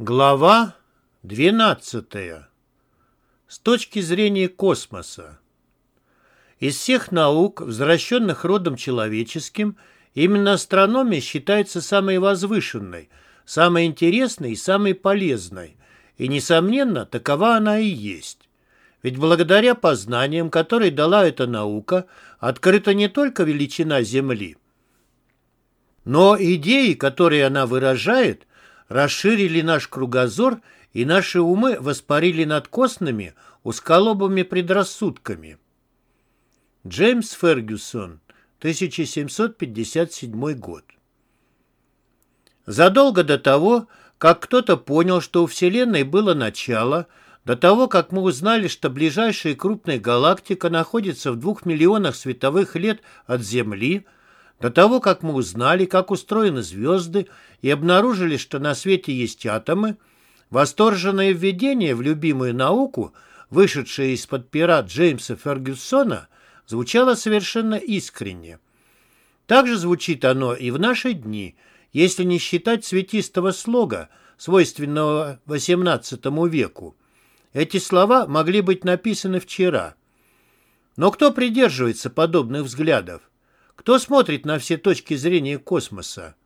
Глава 12. С точки зрения космоса. Из всех наук, возвращенных родом человеческим, именно астрономия считается самой возвышенной, самой интересной и самой полезной, и, несомненно, такова она и есть. Ведь благодаря познаниям, которые дала эта наука, открыта не только величина Земли, но идеи, которые она выражает – расширили наш кругозор и наши умы воспарили над костными, усколобыми предрассудками. Джеймс Фергюсон, 1757 год. Задолго до того, как кто-то понял, что у Вселенной было начало, до того, как мы узнали, что ближайшая крупная галактика находится в двух миллионах световых лет от Земли – до того, как мы узнали, как устроены звезды и обнаружили, что на свете есть атомы, восторженное введение в любимую науку, вышедшее из-под пера Джеймса Фергюсона, звучало совершенно искренне. Также звучит оно и в наши дни, если не считать цветистого слога, свойственного XVIII веку. Эти слова могли быть написаны вчера. Но кто придерживается подобных взглядов? Кто смотрит на все точки зрения космоса?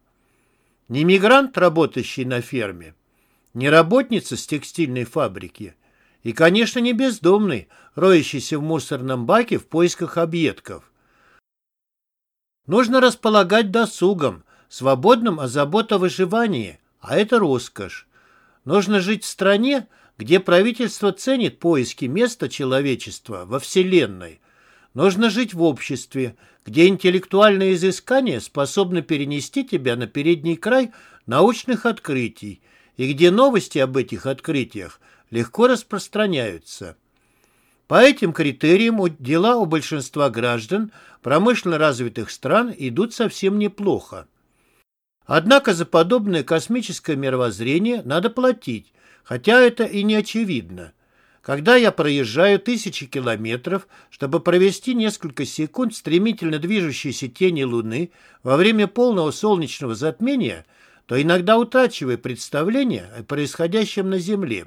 Не мигрант, работающий на ферме, не работница с текстильной фабрики и, конечно, не бездомный, роющийся в мусорном баке в поисках объедков. Нужно располагать досугом, свободным от забот о выживании, а это роскошь. Нужно жить в стране, где правительство ценит поиски места человечества во Вселенной. Нужно жить в обществе, где интеллектуальные изыскания способны перенести тебя на передний край научных открытий и где новости об этих открытиях легко распространяются. По этим критериям дела у большинства граждан промышленно развитых стран идут совсем неплохо. Однако за подобное космическое мировоззрение надо платить, хотя это и не очевидно. Когда я проезжаю тысячи километров, чтобы провести несколько секунд стремительно движущейся тени Луны во время полного солнечного затмения, то иногда утрачиваю представление о происходящем на Земле.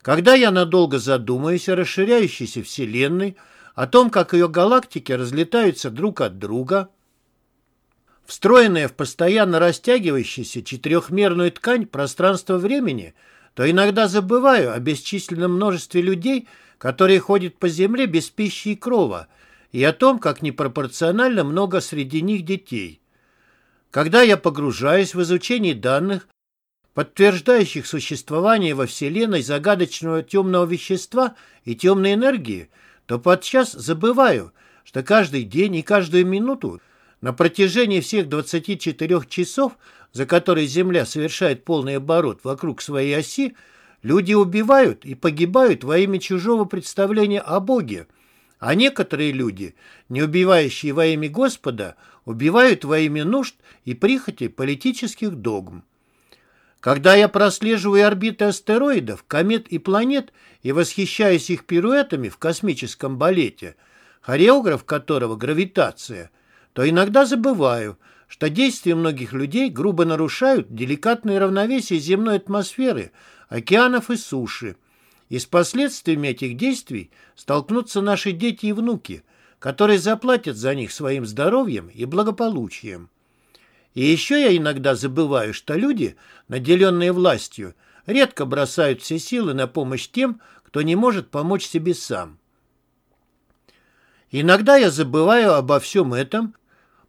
Когда я надолго задумаюсь о расширяющейся Вселенной, о том, как ее галактики разлетаются друг от друга, встроенная в постоянно растягивающуюся четырехмерную ткань пространства-времени – то иногда забываю о бесчисленном множестве людей, которые ходят по земле без пищи и крова, и о том, как непропорционально много среди них детей. Когда я погружаюсь в изучение данных, подтверждающих существование во Вселенной загадочного темного вещества и темной энергии, то подчас забываю, что каждый день и каждую минуту на протяжении всех 24 часов за который Земля совершает полный оборот вокруг своей оси, люди убивают и погибают во имя чужого представления о Боге, а некоторые люди, не убивающие во имя Господа, убивают во имя нужд и прихоти политических догм. Когда я прослеживаю орбиты астероидов, комет и планет и восхищаюсь их пируэтами в космическом балете, хореограф которого гравитация, то иногда забываю – что действия многих людей грубо нарушают деликатное равновесие земной атмосферы, океанов и суши. И с последствиями этих действий столкнутся наши дети и внуки, которые заплатят за них своим здоровьем и благополучием. И еще я иногда забываю, что люди, наделенные властью, редко бросают все силы на помощь тем, кто не может помочь себе сам. Иногда я забываю обо всем этом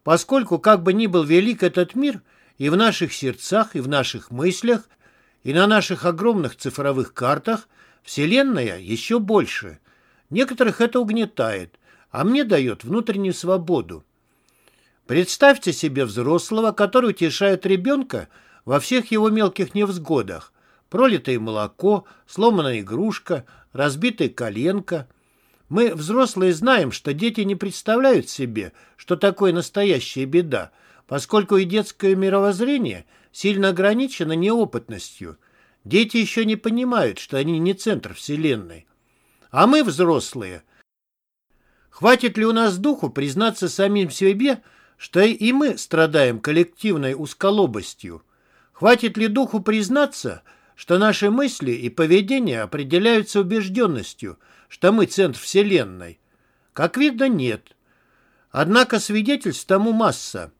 поскольку как бы ни был велик этот мир, и в наших сердцах, и в наших мыслях, и на наших огромных цифровых картах Вселенная еще больше. Некоторых это угнетает, а мне дает внутреннюю свободу. Представьте себе взрослого, который утешает ребенка во всех его мелких невзгодах. Пролитое молоко, сломанная игрушка, разбитая коленка – мы, взрослые, знаем, что дети не представляют себе, что такое настоящая беда, поскольку и детское мировоззрение сильно ограничено неопытностью. Дети еще не понимают, что они не центр Вселенной. А мы, взрослые, хватит ли у нас духу признаться самим себе, что и мы страдаем коллективной узколобостью? Хватит ли духу признаться, что наши мысли и поведение определяются убежденностью, что мы центр Вселенной? Как видно, нет. Однако свидетельств тому масса.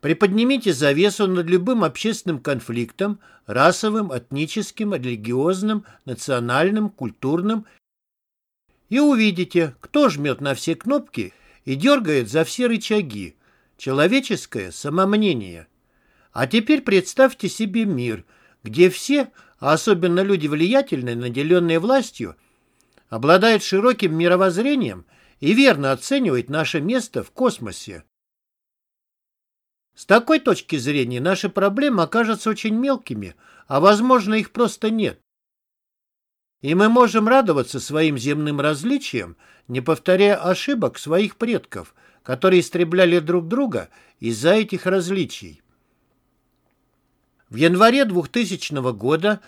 Приподнимите завесу над любым общественным конфликтом, расовым, этническим, религиозным, национальным, культурным, и увидите, кто жмет на все кнопки и дергает за все рычаги. Человеческое самомнение. А теперь представьте себе мир, где все, а особенно люди влиятельные, наделенные властью, обладают широким мировоззрением и верно оценивают наше место в космосе. С такой точки зрения наши проблемы окажутся очень мелкими, а возможно их просто нет. И мы можем радоваться своим земным различиям, не повторяя ошибок своих предков, которые истребляли друг друга из-за этих различий. В январе 2000 года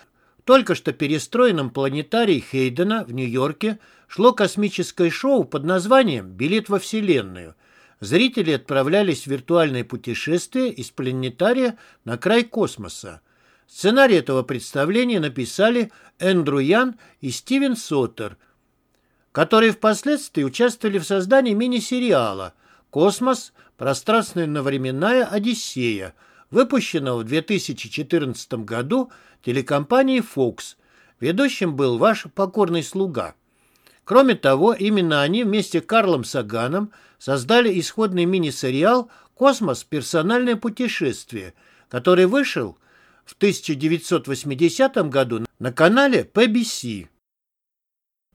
только что перестроенном планетарии Хейдена в Нью-Йорке шло космическое шоу под названием «Билет во Вселенную». Зрители отправлялись в виртуальное путешествие из планетария на край космоса. Сценарий этого представления написали Энн Друян и Стивен Соттер, которые впоследствии участвовали в создании мини-сериала «Космос. Пространственно-временная Одиссея», выпущенного в 2014 году телекомпанией Fox. Ведущим был ваш покорный слуга. Кроме того, именно они вместе с Карлом Саганом создали исходный мини-сериал «Космос. Персональное путешествие», который вышел в 1980 году на канале PBC.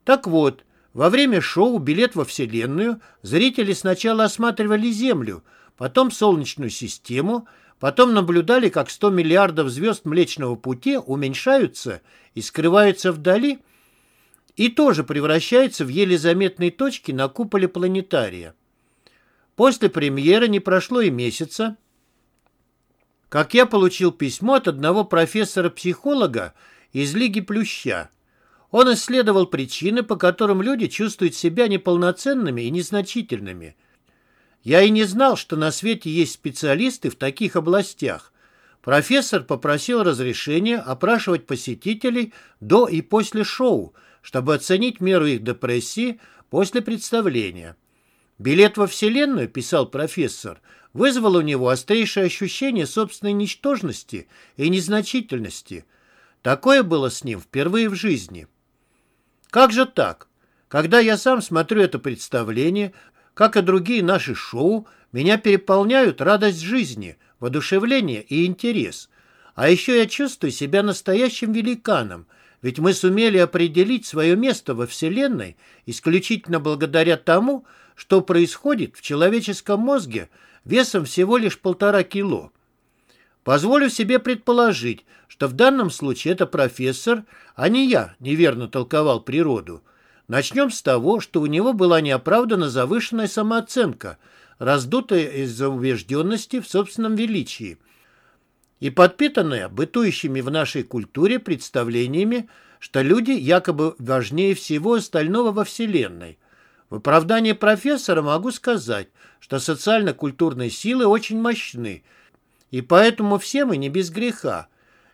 Так вот, во время шоу «Билет во Вселенную» зрители сначала осматривали Землю, потом Солнечную систему, потом наблюдали, как 100 миллиардов звезд Млечного Пути уменьшаются и скрываются вдали, и тоже превращаются в еле заметные точки на куполе планетария. После премьеры не прошло и месяца, как я получил письмо от одного профессора-психолога из Лиги Плюща. Он исследовал причины, по которым люди чувствуют себя неполноценными и незначительными. Я и не знал, что на свете есть специалисты в таких областях. Профессор попросил разрешения опрашивать посетителей до и после шоу, чтобы оценить меру их депрессии после представления. «Билет во Вселенную», — писал профессор, — вызвал у него острейшее ощущение собственной ничтожности и незначительности. Такое было с ним впервые в жизни. Как же так? Когда я сам смотрю это представление, как и другие наши шоу, меня переполняют радость жизни, воодушевление и интерес. А еще я чувствую себя настоящим великаном, ведь мы сумели определить свое место во Вселенной исключительно благодаря тому, что происходит в человеческом мозге весом всего лишь полтора кило. Позволю себе предположить, что в данном случае это профессор, а не я, неверно толковал природу. Начнем с того, что у него была неоправданно завышенная самооценка, раздутая из-за убежденности в собственном величии и подпитанная бытующими в нашей культуре представлениями, что люди якобы важнее всего остального во Вселенной – в оправдании профессора могу сказать, что социально-культурные силы очень мощны, и поэтому все мы не без греха.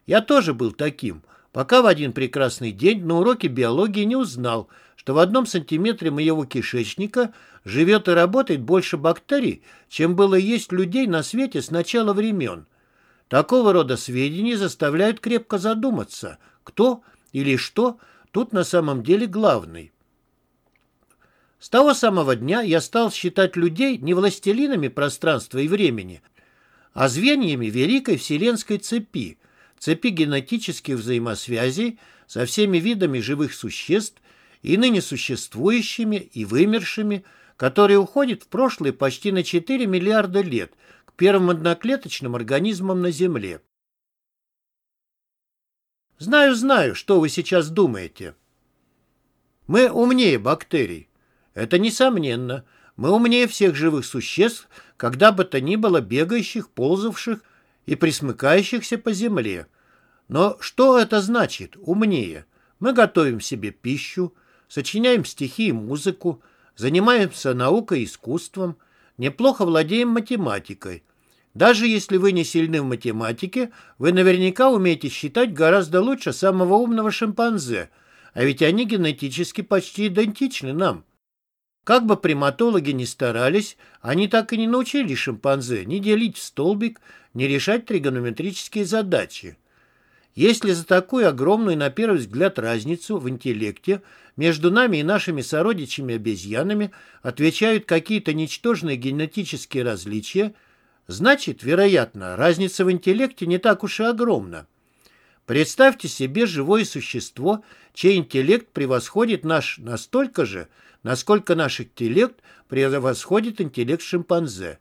Я тоже был таким, пока в один прекрасный день на уроке биологии не узнал, что в одном сантиметре моего кишечника живет и работает больше бактерий, чем было есть людей на свете с начала времен. Такого рода сведения заставляют крепко задуматься, кто или что тут на самом деле главный. С того самого дня я стал считать людей не властелинами пространства и времени, а звеньями великой вселенской цепи, цепи генетических взаимосвязей со всеми видами живых существ и ныне существующими и вымершими, которые уходят в прошлое почти на 4 миллиарда лет к первым одноклеточным организмам на Земле. Знаю, знаю, что вы сейчас думаете. Мы умнее бактерий. Это несомненно. Мы умнее всех живых существ, когда бы то ни было бегающих, ползавших и присмыкающихся по земле. Но что это значит «умнее»? Мы готовим себе пищу, сочиняем стихи и музыку, занимаемся наукой и искусством, неплохо владеем математикой. Даже если вы не сильны в математике, вы наверняка умеете считать гораздо лучше самого умного шимпанзе, а ведь они генетически почти идентичны нам. Как бы приматологи ни старались, они так и не научили шимпанзе ни делить в столбик, ни решать тригонометрические задачи. Если за такую огромную, на первый взгляд, разницу в интеллекте между нами и нашими сородичами-обезьянами отвечают какие-то ничтожные генетические различия, значит, вероятно, разница в интеллекте не так уж и огромна. Представьте себе живое существо, чей интеллект превосходит наш настолько же, насколько наш интеллект превосходит интеллект шимпанзе.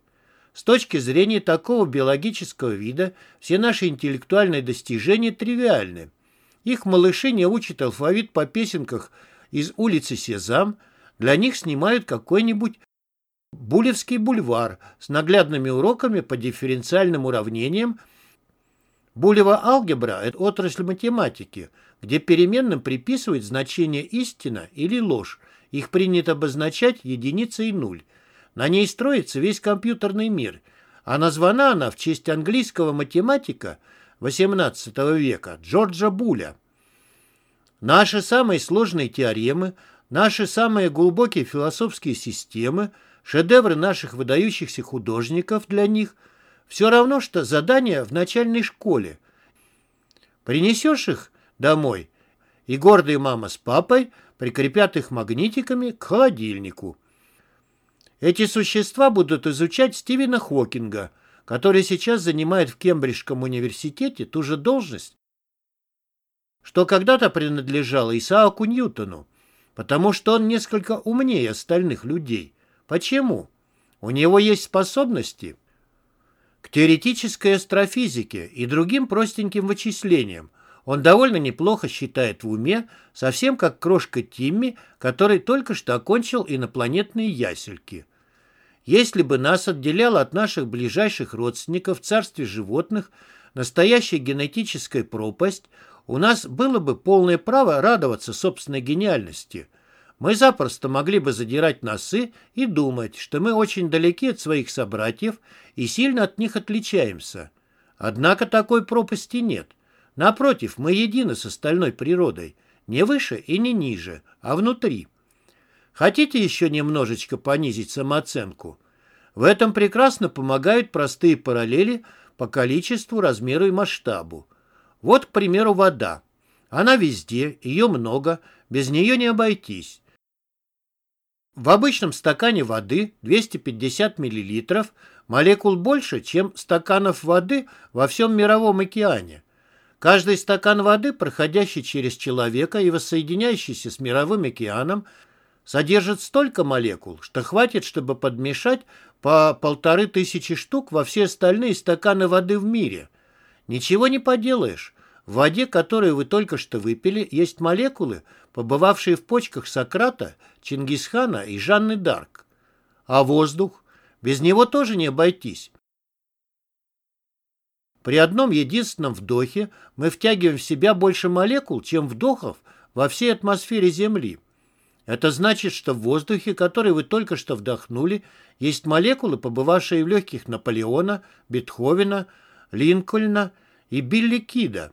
С точки зрения такого биологического вида все наши интеллектуальные достижения тривиальны. Их малыши не учат алфавит по песенках из улицы Сезам, для них снимают какой-нибудь Булевский бульвар с наглядными уроками по дифференциальным уравнениям. Булева алгебра – это отрасль математики, где переменным приписывают значение истина или ложь. Их принято обозначать единица и нуль. На ней строится весь компьютерный мир, а названа она в честь английского математика XVIII века Джорджа Буля. Наши самые сложные теоремы, наши самые глубокие философские системы, шедевры наших выдающихся художников для них – все равно, что задание в начальной школе. Принесешь их домой, и гордые мама с папой прикрепят их магнитиками к холодильнику. Эти существа будут изучать Стивена Хокинга, который сейчас занимает в Кембриджском университете ту же должность, что когда-то принадлежало Исааку Ньютону, потому что он несколько умнее остальных людей. Почему? У него есть способности к теоретической астрофизике и другим простеньким вычислениям. Он довольно неплохо считает в уме, совсем как крошка Тимми, который только что окончил инопланетные ясельки. Если бы нас отделяло от наших ближайших родственников в царстве животных настоящая генетическая пропасть, у нас было бы полное право радоваться собственной гениальности. Мы запросто могли бы задирать носы и думать, что мы очень далеки от своих собратьев и сильно от них отличаемся. Однако такой пропасти нет. Напротив, мы едины с остальной природой, не выше и не ниже, а внутри. Хотите еще немножечко понизить самооценку? В этом прекрасно помогают простые параллели по количеству, размеру и масштабу. Вот, к примеру, вода. Она везде, ее много, без нее не обойтись. В обычном стакане воды 250 мл молекул больше, чем стаканов воды во всем мировом океане. Каждый стакан воды, проходящий через человека и воссоединяющийся с мировым океаном, содержит столько молекул, что хватит, чтобы подмешать по полторы тысячи штук во все остальные стаканы воды в мире. Ничего не поделаешь. В воде, которую вы только что выпили, есть молекулы, побывавшие в почках Сократа, Чингисхана и Жанны Дарк. А воздух? Без него тоже не обойтись. При одном единственном вдохе мы втягиваем в себя больше молекул, чем вдохов во всей атмосфере Земли. Это значит, что в воздухе, который вы только что вдохнули, есть молекулы, побывавшие в легких Наполеона, Бетховена, Линкольна и Билли Кида.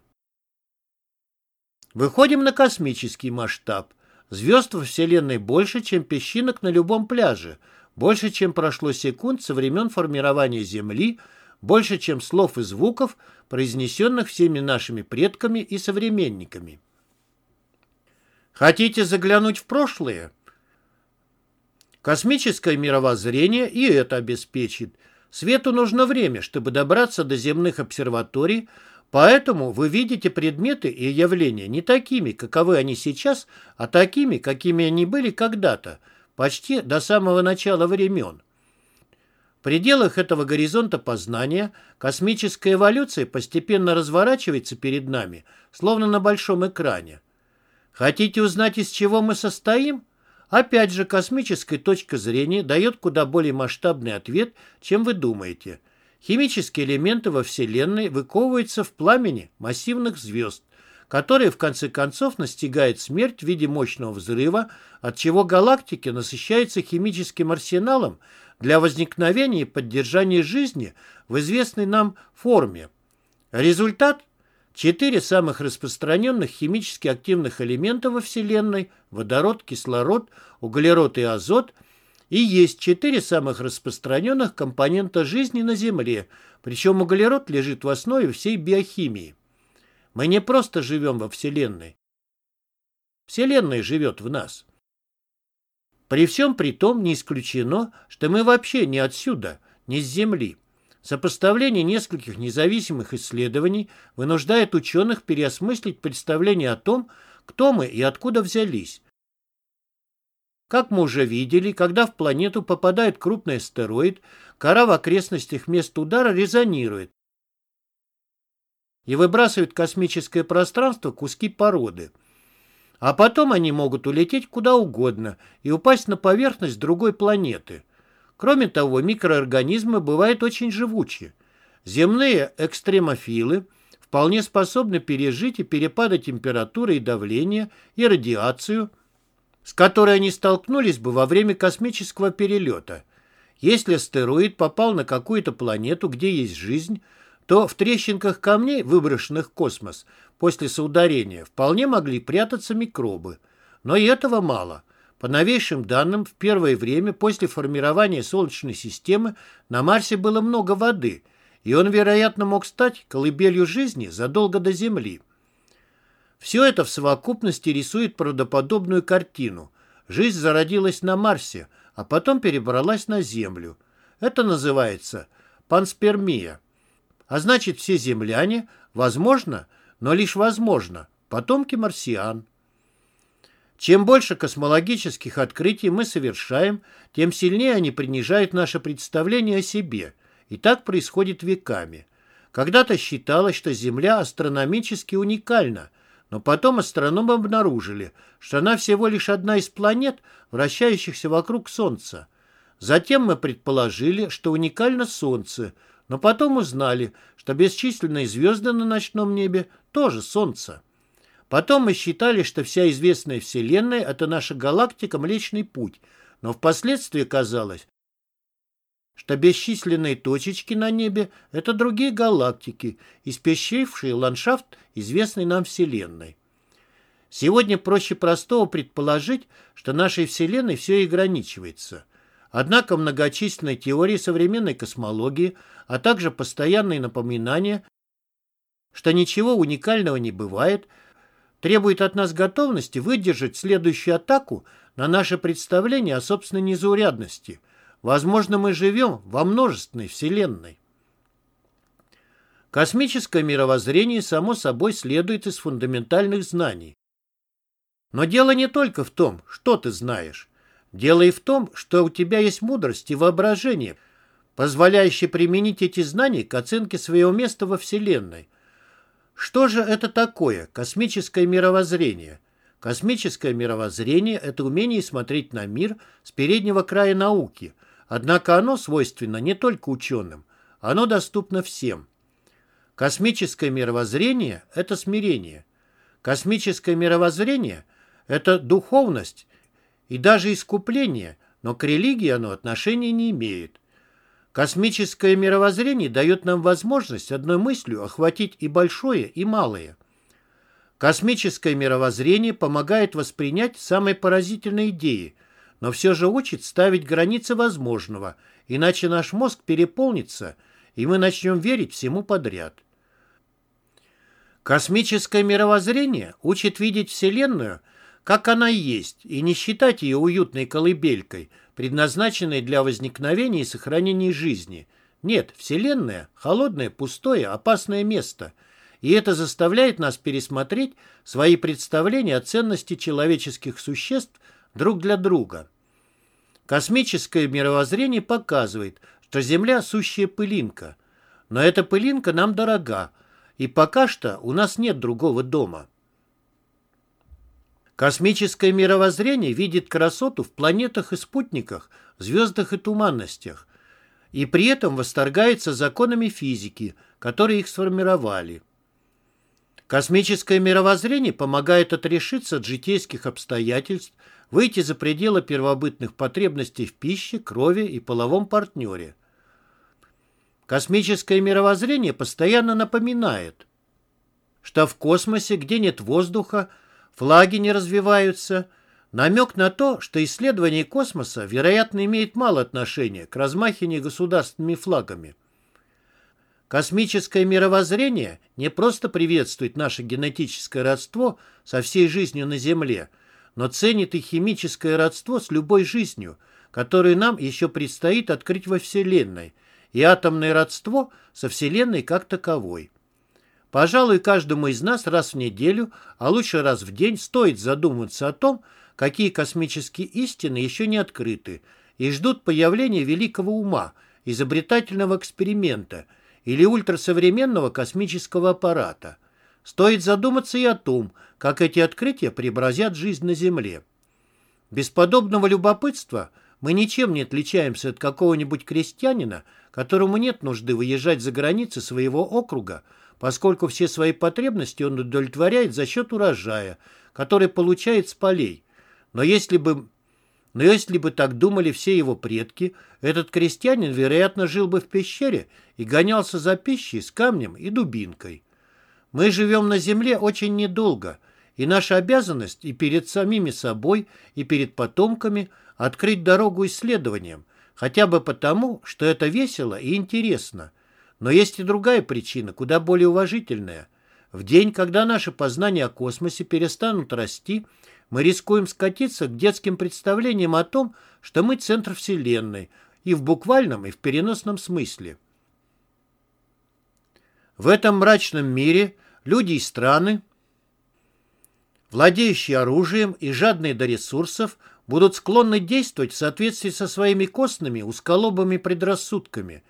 Выходим на космический масштаб. Звезд во Вселенной больше, чем песчинок на любом пляже, больше, чем прошло секунд со времен формирования Земли, больше, чем слов и звуков, произнесенных всеми нашими предками и современниками. Хотите заглянуть в прошлое? Космическое мировоззрение и это обеспечит. Свету нужно время, чтобы добраться до земных обсерваторий, поэтому вы видите предметы и явления не такими, каковы они сейчас, а такими, какими они были когда-то, почти до самого начала времен. В пределах этого горизонта познания космическая эволюция постепенно разворачивается перед нами, словно на большом экране. Хотите узнать, из чего мы состоим? Опять же, космическая точка зрения дает куда более масштабный ответ, чем вы думаете. Химические элементы во Вселенной выковываются в пламени массивных звезд, которые в конце концов настигает смерть в виде мощного взрыва, от чего галактики насыщаются химическим арсеналом, для возникновения и поддержания жизни в известной нам форме. Результат – четыре самых распространенных химически активных элемента во Вселенной – водород, кислород, углерод и азот – и есть четыре самых распространенных компонента жизни на Земле, причем углерод лежит в основе всей биохимии. Мы не просто живем во Вселенной. Вселенная живет в нас. При всем при том не исключено, что мы вообще не отсюда, не с Земли. Сопоставление нескольких независимых исследований вынуждает ученых переосмыслить представление о том, кто мы и откуда взялись. Как мы уже видели, когда в планету попадает крупный астероид, кора в окрестностях места удара резонирует и выбрасывает в космическое пространство куски породы. А потом они могут улететь куда угодно и упасть на поверхность другой планеты. Кроме того, микроорганизмы бывают очень живучие. Земные экстремофилы вполне способны пережить и перепады температуры и давления, и радиацию – с которой они столкнулись бы во время космического перелета. Если астероид попал на какую-то планету, где есть жизнь, то в трещинках камней, выброшенных в космос после соударения, вполне могли прятаться микробы. Но и этого мало. По новейшим данным, в первое время после формирования Солнечной системы на Марсе было много воды, и он, вероятно, мог стать колыбелью жизни задолго до Земли. Все это в совокупности рисует правдоподобную картину. Жизнь зародилась на Марсе, а потом перебралась на Землю. Это называется панспермия. А значит, все земляне, возможно, но лишь возможно, потомки марсиан. Чем больше космологических открытий мы совершаем, тем сильнее они принижают наше представление о себе. И так происходит веками. Когда-то считалось, что Земля астрономически уникальна – но потом астрономы обнаружили, что она всего лишь одна из планет, вращающихся вокруг Солнца. Затем мы предположили, что уникально Солнце, но потом узнали, что бесчисленные звезды на ночном небе тоже Солнце. Потом мы считали, что вся известная Вселенная – это наша галактика Млечный Путь, но впоследствии казалось, что бесчисленные точечки на небе – это другие галактики, испещрившие ландшафт известной нам Вселенной. Сегодня проще простого предположить, что нашей Вселенной все и ограничивается. Однако многочисленные теории современной космологии, а также постоянные напоминания, что ничего уникального не бывает, требуют от нас готовности выдержать следующую атаку на наше представление о собственной незаурядности – Возможно, мы живем во множественной вселенной. Космическое мировоззрение, само собой, следует из фундаментальных знаний. Но дело не только в том, что ты знаешь. Дело и в том, что у тебя есть мудрость и воображение, позволяющие применить эти знания к оценке своего места во Вселенной. Что же это такое космическое мировоззрение? Космическое мировоззрение – это умение смотреть на мир с переднего края науки – Однако оно свойственно не только ученым, оно доступно всем. Космическое мировоззрение – это смирение. Космическое мировоззрение – это духовность и даже искупление, но к религии оно отношения не имеет. Космическое мировоззрение дает нам возможность одной мыслью охватить и большое, и малое. Космическое мировоззрение помогает воспринять самые поразительные идеи – но все же учит ставить границы возможного, иначе наш мозг переполнится, и мы начнем верить всему подряд. Космическое мировоззрение учит видеть Вселенную, как она есть, и не считать ее уютной колыбелькой, предназначенной для возникновения и сохранения жизни. Нет, Вселенная – холодное, пустое, опасное место, и это заставляет нас пересмотреть свои представления о ценности человеческих существ друг для друга. Космическое мировоззрение показывает, что Земля – сущая пылинка. Но эта пылинка нам дорога, и пока что у нас нет другого дома. Космическое мировоззрение видит красоту в планетах и спутниках, звездах и туманностях, и при этом восторгается законами физики, которые их сформировали. Космическое мировоззрение помогает отрешиться от житейских обстоятельств, выйти за пределы первобытных потребностей в пище, крови и половом партнере. Космическое мировоззрение постоянно напоминает, что в космосе, где нет воздуха, флаги не развиваются, намек на то, что исследование космоса, вероятно, имеет мало отношения к размахиванию государственными флагами. Космическое мировоззрение не просто приветствует наше генетическое родство со всей жизнью на Земле, но ценит и химическое родство с любой жизнью, которую нам еще предстоит открыть во Вселенной, и атомное родство со Вселенной как таковой. Пожалуй, каждому из нас раз в неделю, а лучше раз в день, стоит задуматься о том, какие космические истины еще не открыты и ждут появления великого ума, изобретательного эксперимента – или ультрасовременного космического аппарата. Стоит задуматься и о том, как эти открытия преобразят жизнь на Земле. Без подобного любопытства мы ничем не отличаемся от какого-нибудь крестьянина, которому нет нужды выезжать за границы своего округа, поскольку все свои потребности он удовлетворяет за счет урожая, который получает с полей. Но если бы но если бы так думали все его предки, этот крестьянин, вероятно, жил бы в пещере и гонялся за пищей с камнем и дубинкой. Мы живем на земле очень недолго, и наша обязанность и перед самими собой, и перед потомками открыть дорогу исследованиям, хотя бы потому, что это весело и интересно. Но есть и другая причина, куда более уважительная. В день, когда наши познания о космосе перестанут расти – мы рискуем скатиться к детским представлениям о том, что мы центр Вселенной, и в буквальном, и в переносном смысле. В этом мрачном мире люди и страны, владеющие оружием и жадные до ресурсов, будут склонны действовать в соответствии со своими костными узколобыми предрассудками.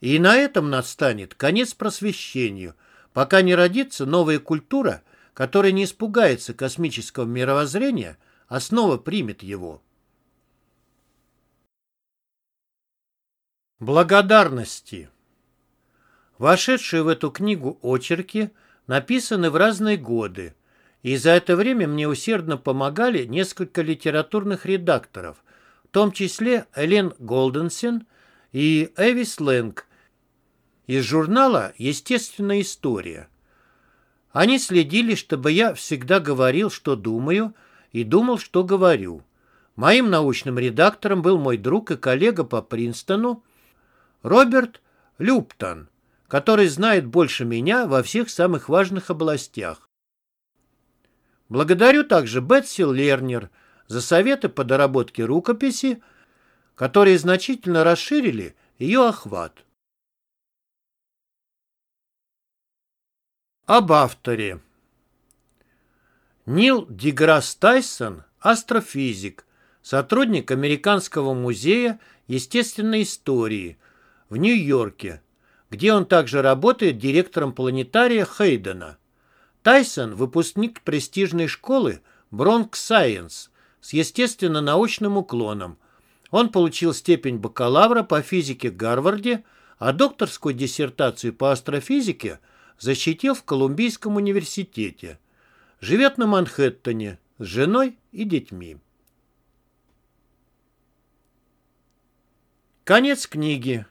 И на этом настанет конец просвещению, пока не родится новая культура – который не испугается космического мировоззрения, а снова примет его. Благодарности Вошедшие в эту книгу очерки написаны в разные годы, и за это время мне усердно помогали несколько литературных редакторов, в том числе Элен Голденсен и Эвис Лэнг из журнала «Естественная история». Они следили, чтобы я всегда говорил, что думаю, и думал, что говорю. Моим научным редактором был мой друг и коллега по Принстону Роберт Люптон, который знает больше меня во всех самых важных областях. Благодарю также Бетси Лернер за советы по доработке рукописи, которые значительно расширили ее охват. Об авторе. Нил Деграсс Тайсон – астрофизик, сотрудник Американского музея естественной истории в Нью-Йорке, где он также работает директором планетария Хейдена. Тайсон – выпускник престижной школы Бронк Сайенс с естественно-научным уклоном. Он получил степень бакалавра по физике в Гарварде, а докторскую диссертацию по астрофизике – защитил в Колумбийском университете. Живет на Манхэттене с женой и детьми. Конец книги.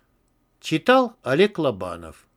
Читал Олег Лобанов.